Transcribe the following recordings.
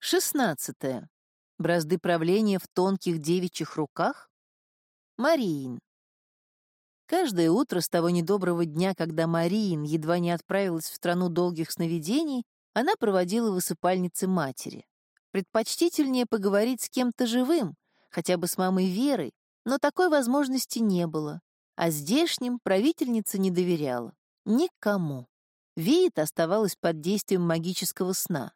Шестнадцатое. Бразды правления в тонких девичьих руках? Мариин. Каждое утро с того недоброго дня, когда Мариин едва не отправилась в страну долгих сновидений, она проводила в высыпальнице матери. Предпочтительнее поговорить с кем-то живым, хотя бы с мамой Верой, но такой возможности не было, а здешним правительница не доверяла. Никому. Виит оставалась под действием магического сна.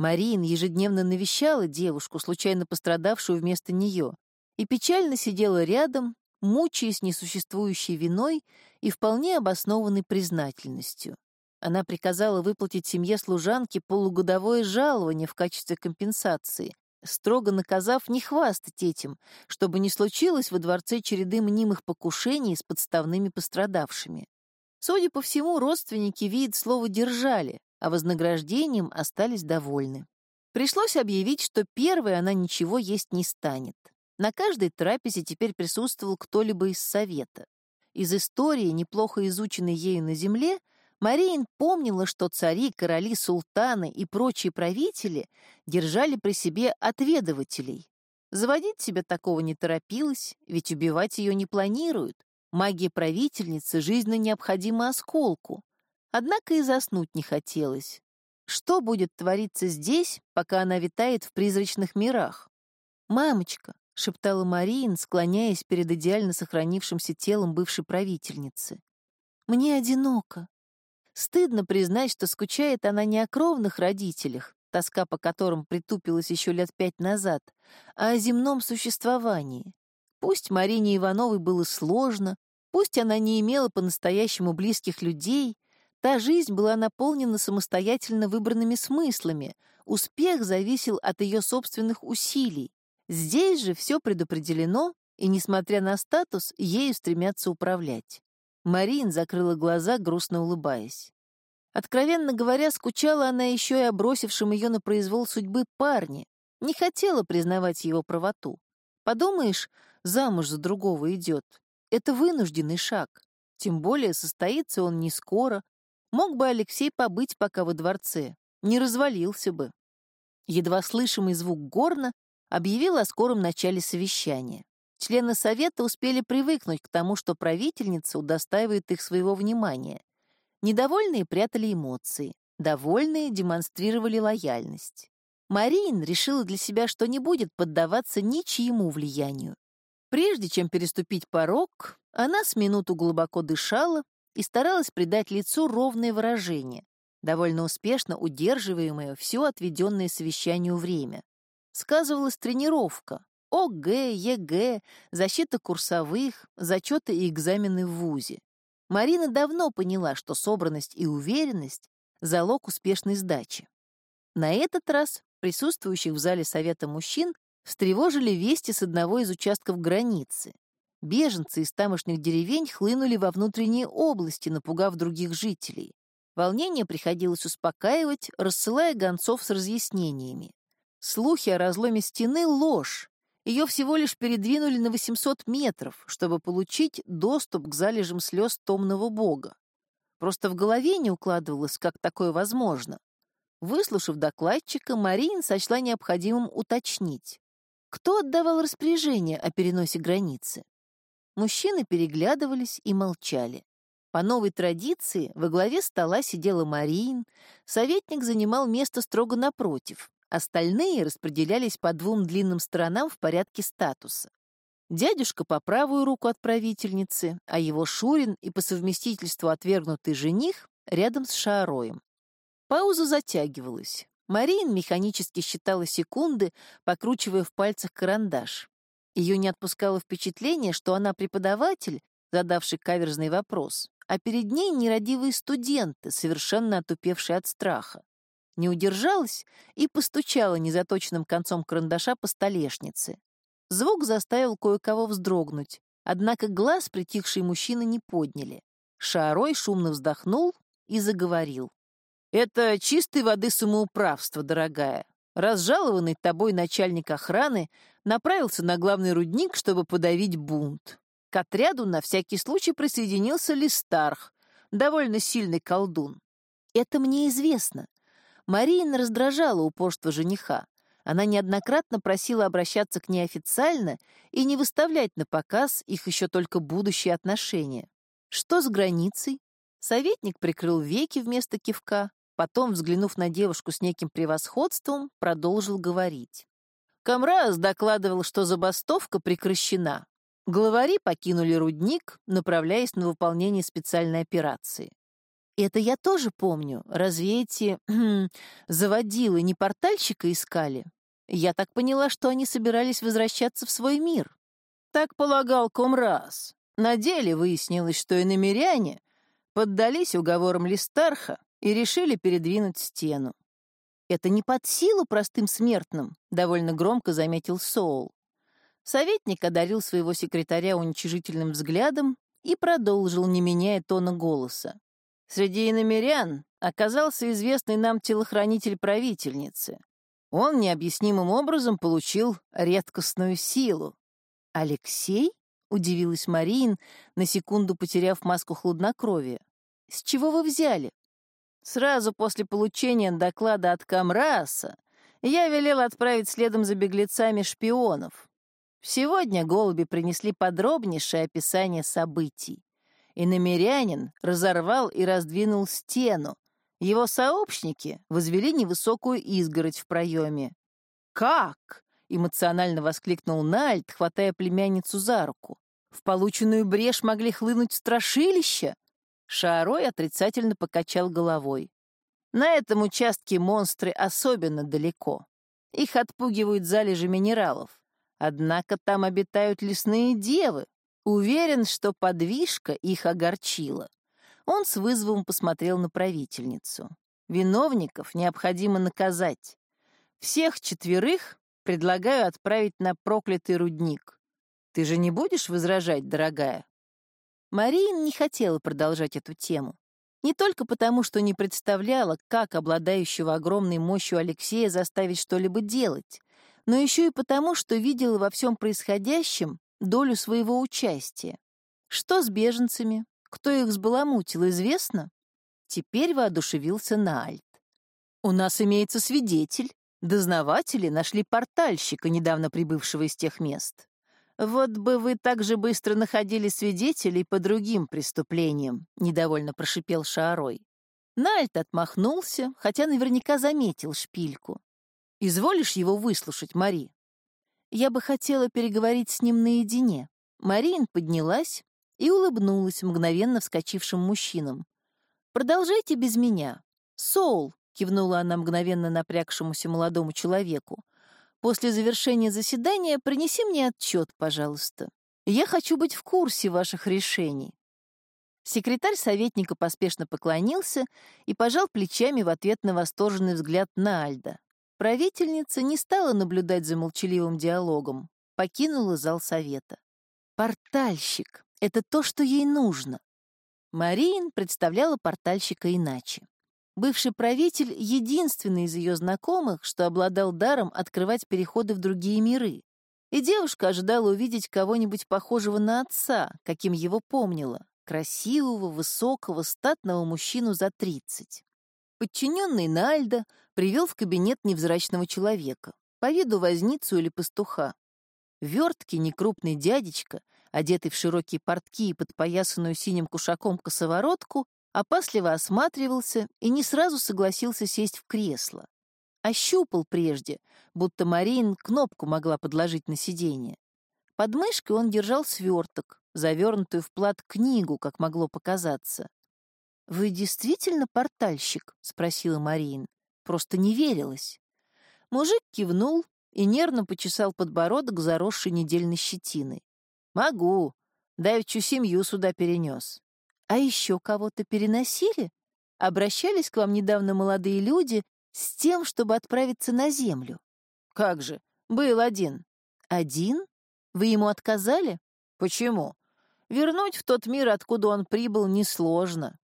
Марин ежедневно навещала девушку, случайно пострадавшую вместо нее, и печально сидела рядом, мучаясь несуществующей виной и вполне обоснованной признательностью. Она приказала выплатить семье служанки полугодовое жалование в качестве компенсации, строго наказав не хвастать этим, чтобы не случилось во дворце череды мнимых покушений с подставными пострадавшими. Судя по всему, родственники вид слово держали, а вознаграждением остались довольны. Пришлось объявить, что первой она ничего есть не станет. На каждой трапезе теперь присутствовал кто-либо из совета. Из истории, неплохо изученной ею на земле, Мариин помнила, что цари, короли, султаны и прочие правители держали при себе отведывателей. Заводить себя такого не торопилась, ведь убивать ее не планируют. Магия правительницы жизненно необходима осколку. Однако и заснуть не хотелось. Что будет твориться здесь, пока она витает в призрачных мирах? «Мамочка», — шептала Мариин, склоняясь перед идеально сохранившимся телом бывшей правительницы. «Мне одиноко. Стыдно признать, что скучает она не о кровных родителях, тоска по которым притупилась еще лет пять назад, а о земном существовании. Пусть Марине Ивановой было сложно, пусть она не имела по-настоящему близких людей, Та жизнь была наполнена самостоятельно выбранными смыслами, успех зависел от ее собственных усилий. Здесь же все предопределено, и, несмотря на статус, ею стремятся управлять. Марин закрыла глаза, грустно улыбаясь. Откровенно говоря, скучала она еще и о ее на произвол судьбы парне, не хотела признавать его правоту. Подумаешь, замуж за другого идет. Это вынужденный шаг. Тем более состоится он не скоро, Мог бы Алексей побыть пока во дворце, не развалился бы. Едва слышимый звук горна объявил о скором начале совещания. Члены совета успели привыкнуть к тому, что правительница удостаивает их своего внимания. Недовольные прятали эмоции, довольные демонстрировали лояльность. Марин решила для себя, что не будет поддаваться ничьему влиянию. Прежде чем переступить порог, она с минуту глубоко дышала, и старалась придать лицу ровное выражение, довольно успешно удерживаемое все отведенное совещанию время. Сказывалась тренировка, ОГЭ, ЕГЭ, защита курсовых, зачеты и экзамены в ВУЗе. Марина давно поняла, что собранность и уверенность — залог успешной сдачи. На этот раз присутствующих в зале Совета мужчин встревожили вести с одного из участков границы. Беженцы из тамошних деревень хлынули во внутренние области, напугав других жителей. Волнение приходилось успокаивать, рассылая гонцов с разъяснениями. Слухи о разломе стены — ложь. Ее всего лишь передвинули на 800 метров, чтобы получить доступ к залежам слез томного бога. Просто в голове не укладывалось, как такое возможно. Выслушав докладчика, Марин сочла необходимым уточнить. Кто отдавал распоряжение о переносе границы? Мужчины переглядывались и молчали. По новой традиции во главе стола сидела Мариин, советник занимал место строго напротив, остальные распределялись по двум длинным сторонам в порядке статуса. Дядюшка по правую руку от правительницы, а его Шурин и по совместительству отвергнутый жених рядом с Шаароем. Пауза затягивалась. Мариин механически считала секунды, покручивая в пальцах карандаш. Ее не отпускало впечатление, что она преподаватель, задавший каверзный вопрос, а перед ней нерадивые студенты, совершенно отупевшие от страха. Не удержалась и постучала незаточенным концом карандаша по столешнице. Звук заставил кое-кого вздрогнуть, однако глаз притихшие мужчины не подняли. Шарой шумно вздохнул и заговорил. «Это чистой воды самоуправство, дорогая. Разжалованный тобой начальник охраны направился на главный рудник, чтобы подавить бунт. К отряду на всякий случай присоединился Листарх, довольно сильный колдун. Это мне известно. Марина раздражала упорство жениха, Она неоднократно просила обращаться к ней официально и не выставлять на показ их еще только будущие отношения. Что с границей? Советник прикрыл веки вместо кивка, потом, взглянув на девушку с неким превосходством, продолжил говорить. Камраз докладывал, что забастовка прекращена. Главари покинули рудник, направляясь на выполнение специальной операции. Это я тоже помню. Разве эти заводилы не портальщика искали? Я так поняла, что они собирались возвращаться в свой мир. Так полагал Комраз. На деле выяснилось, что и поддались уговорам Листарха и решили передвинуть стену. «Это не под силу простым смертным», — довольно громко заметил Соул. Советник одарил своего секретаря уничижительным взглядом и продолжил, не меняя тона голоса. Среди иномерян оказался известный нам телохранитель правительницы. Он необъяснимым образом получил редкостную силу. «Алексей?» — удивилась Мариин, на секунду потеряв маску хладнокровия. «С чего вы взяли?» Сразу после получения доклада от Камраса я велел отправить следом за беглецами шпионов. Сегодня голуби принесли подробнейшее описание событий. И намерянин разорвал и раздвинул стену. Его сообщники возвели невысокую изгородь в проеме. «Как?» — эмоционально воскликнул Нальд, хватая племянницу за руку. «В полученную брешь могли хлынуть страшилища?» Шарой отрицательно покачал головой. На этом участке монстры особенно далеко. Их отпугивают залежи минералов. Однако там обитают лесные девы. Уверен, что подвижка их огорчила. Он с вызовом посмотрел на правительницу. Виновников необходимо наказать. Всех четверых предлагаю отправить на проклятый рудник. Ты же не будешь возражать, дорогая? Марин не хотела продолжать эту тему. Не только потому, что не представляла, как обладающего огромной мощью Алексея заставить что-либо делать, но еще и потому, что видела во всем происходящем долю своего участия. Что с беженцами? Кто их сбаламутил, известно? Теперь воодушевился Наальт. «У нас имеется свидетель. Дознаватели нашли портальщика, недавно прибывшего из тех мест. «Вот бы вы так же быстро находили свидетелей по другим преступлениям», — недовольно прошипел Шаарой. Нальт отмахнулся, хотя наверняка заметил шпильку. «Изволишь его выслушать, Мари?» «Я бы хотела переговорить с ним наедине». Марин поднялась и улыбнулась мгновенно вскочившим мужчинам. «Продолжайте без меня. Соул», — кивнула она мгновенно напрягшемуся молодому человеку, После завершения заседания принеси мне отчет, пожалуйста. Я хочу быть в курсе ваших решений». Секретарь советника поспешно поклонился и пожал плечами в ответ на восторженный взгляд на Альда. Правительница не стала наблюдать за молчаливым диалогом, покинула зал совета. «Портальщик — это то, что ей нужно». Мариин представляла портальщика иначе. Бывший правитель — единственный из ее знакомых, что обладал даром открывать переходы в другие миры. И девушка ожидала увидеть кого-нибудь похожего на отца, каким его помнила, красивого, высокого, статного мужчину за тридцать. Подчиненный Нальда привел в кабинет невзрачного человека, по виду возницу или пастуха. Верткий, некрупный дядечка, одетый в широкие портки и подпоясанную синим кушаком косоворотку, опасливо осматривался и не сразу согласился сесть в кресло. Ощупал прежде, будто Марин кнопку могла подложить на сиденье. Под мышкой он держал сверток, завернутую в плат книгу, как могло показаться. «Вы действительно портальщик?» — спросила Марин. Просто не верилась. Мужик кивнул и нервно почесал подбородок, заросший недельной щетиной. «Могу. Давечу семью сюда перенес. А еще кого-то переносили? Обращались к вам недавно молодые люди с тем, чтобы отправиться на Землю? Как же, был один. Один? Вы ему отказали? Почему? Вернуть в тот мир, откуда он прибыл, несложно.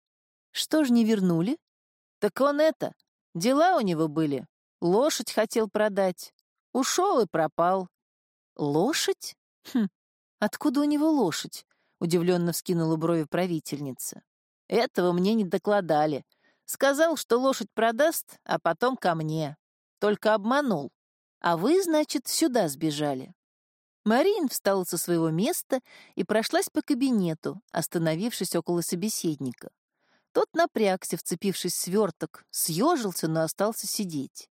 Что ж не вернули? Так он это, дела у него были. Лошадь хотел продать. Ушел и пропал. Лошадь? Хм, откуда у него лошадь? — удивленно вскинула брови правительница. «Этого мне не докладали. Сказал, что лошадь продаст, а потом ко мне. Только обманул. А вы, значит, сюда сбежали. Марин встала со своего места и прошлась по кабинету, остановившись около собеседника. Тот напрягся, вцепившись в сверток, съежился, но остался сидеть.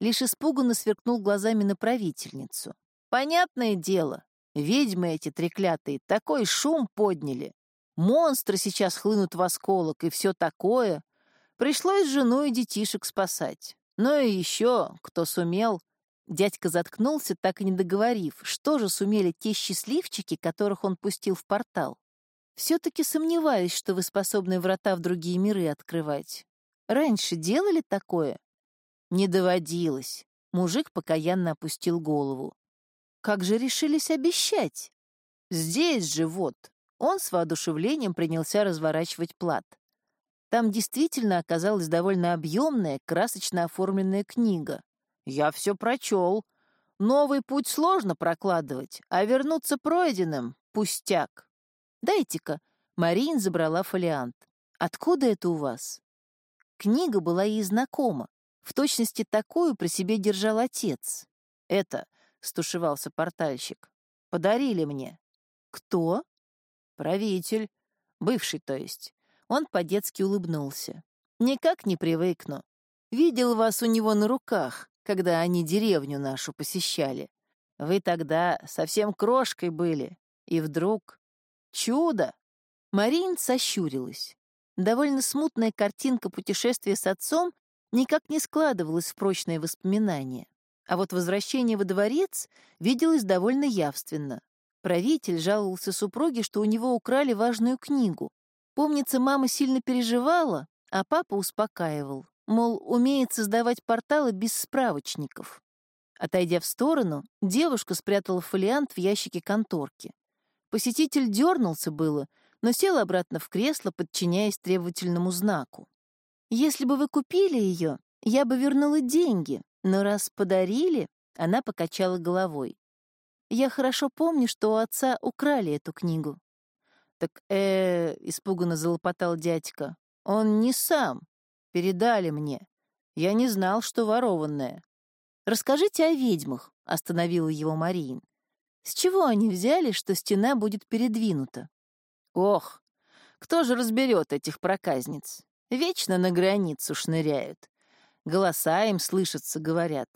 Лишь испуганно сверкнул глазами на правительницу. Понятное дело, ведьмы эти треклятые такой шум подняли. Монстры сейчас хлынут в осколок и все такое. Пришлось жену и детишек спасать. Ну и еще, кто сумел, Дядька заткнулся, так и не договорив, что же сумели те счастливчики, которых он пустил в портал. Все-таки сомневаюсь, что вы способны врата в другие миры открывать. Раньше делали такое? Не доводилось. Мужик покаянно опустил голову. Как же решились обещать? Здесь же вот. Он с воодушевлением принялся разворачивать плат. Там действительно оказалась довольно объемная, красочно оформленная книга. Я все прочел. Новый путь сложно прокладывать, а вернуться пройденным — пустяк. Дайте-ка. Марин забрала фолиант. Откуда это у вас? Книга была ей знакома. В точности такую при себе держал отец. Это, — стушевался портальщик, — подарили мне. Кто? Правитель. Бывший, то есть. Он по-детски улыбнулся. Никак не привыкну. Видел вас у него на руках, когда они деревню нашу посещали. Вы тогда совсем крошкой были, и вдруг... Чудо! Марин сощурилась. Довольно смутная картинка путешествия с отцом никак не складывалась в прочные воспоминания. А вот возвращение во дворец виделось довольно явственно. Правитель жаловался супруге, что у него украли важную книгу. Помнится, мама сильно переживала, а папа успокаивал. Мол, умеет создавать порталы без справочников. Отойдя в сторону, девушка спрятала фолиант в ящике конторки. Посетитель дернулся было, но сел обратно в кресло, подчиняясь требовательному знаку. «Если бы вы купили ее, я бы вернула деньги, но раз подарили...» Она покачала головой. «Я хорошо помню, что у отца украли эту книгу». «Так, э, -э — испуганно залопотал дядька, — он не сам, Передали мне. Я не знал, что ворованное. Расскажите о ведьмах, остановила его Мариин. С чего они взяли, что стена будет передвинута? Ох, кто же разберет этих проказниц? Вечно на границу шныряют. Голоса им слышатся, говорят.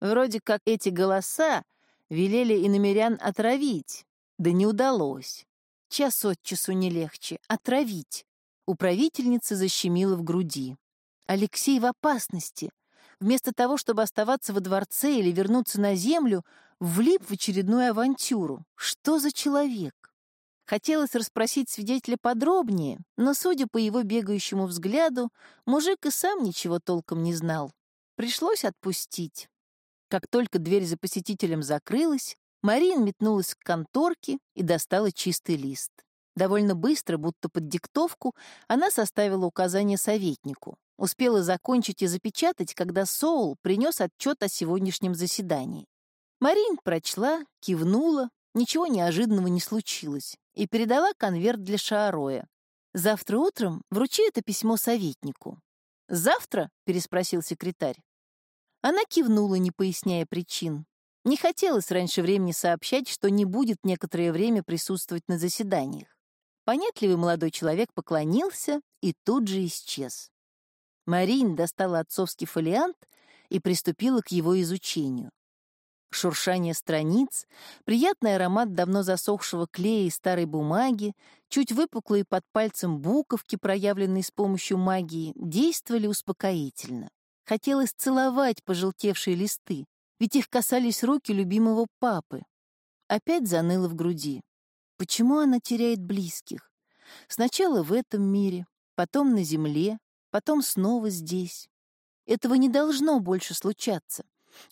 Вроде как эти голоса велели и намерян отравить, да не удалось. Час от часу не легче. Отравить. Управительница защемила в груди. Алексей в опасности. Вместо того, чтобы оставаться во дворце или вернуться на землю, влип в очередную авантюру. Что за человек? Хотелось расспросить свидетеля подробнее, но, судя по его бегающему взгляду, мужик и сам ничего толком не знал. Пришлось отпустить. Как только дверь за посетителем закрылась, Марин метнулась к конторке и достала чистый лист. Довольно быстро, будто под диктовку, она составила указание советнику. Успела закончить и запечатать, когда Соул принес отчет о сегодняшнем заседании. Марин прочла, кивнула, ничего неожиданного не случилось, и передала конверт для Шаароя. «Завтра утром вручи это письмо советнику». «Завтра?» — переспросил секретарь. Она кивнула, не поясняя причин. Не хотелось раньше времени сообщать, что не будет некоторое время присутствовать на заседаниях. Понятливый молодой человек поклонился и тут же исчез. Марин достала отцовский фолиант и приступила к его изучению. Шуршание страниц, приятный аромат давно засохшего клея и старой бумаги, чуть выпуклые под пальцем буковки, проявленные с помощью магии, действовали успокоительно. Хотелось целовать пожелтевшие листы, ведь их касались руки любимого папы. Опять заныло в груди. Почему она теряет близких? Сначала в этом мире, потом на земле, потом снова здесь. Этого не должно больше случаться.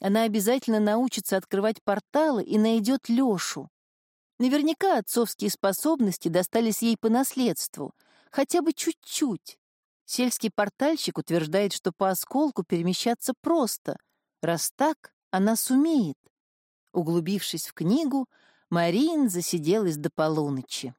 Она обязательно научится открывать порталы и найдет Лёшу. Наверняка отцовские способности достались ей по наследству, хотя бы чуть-чуть. Сельский портальщик утверждает, что по осколку перемещаться просто. Раз так, она сумеет. Углубившись в книгу, Марин засиделась до полуночи.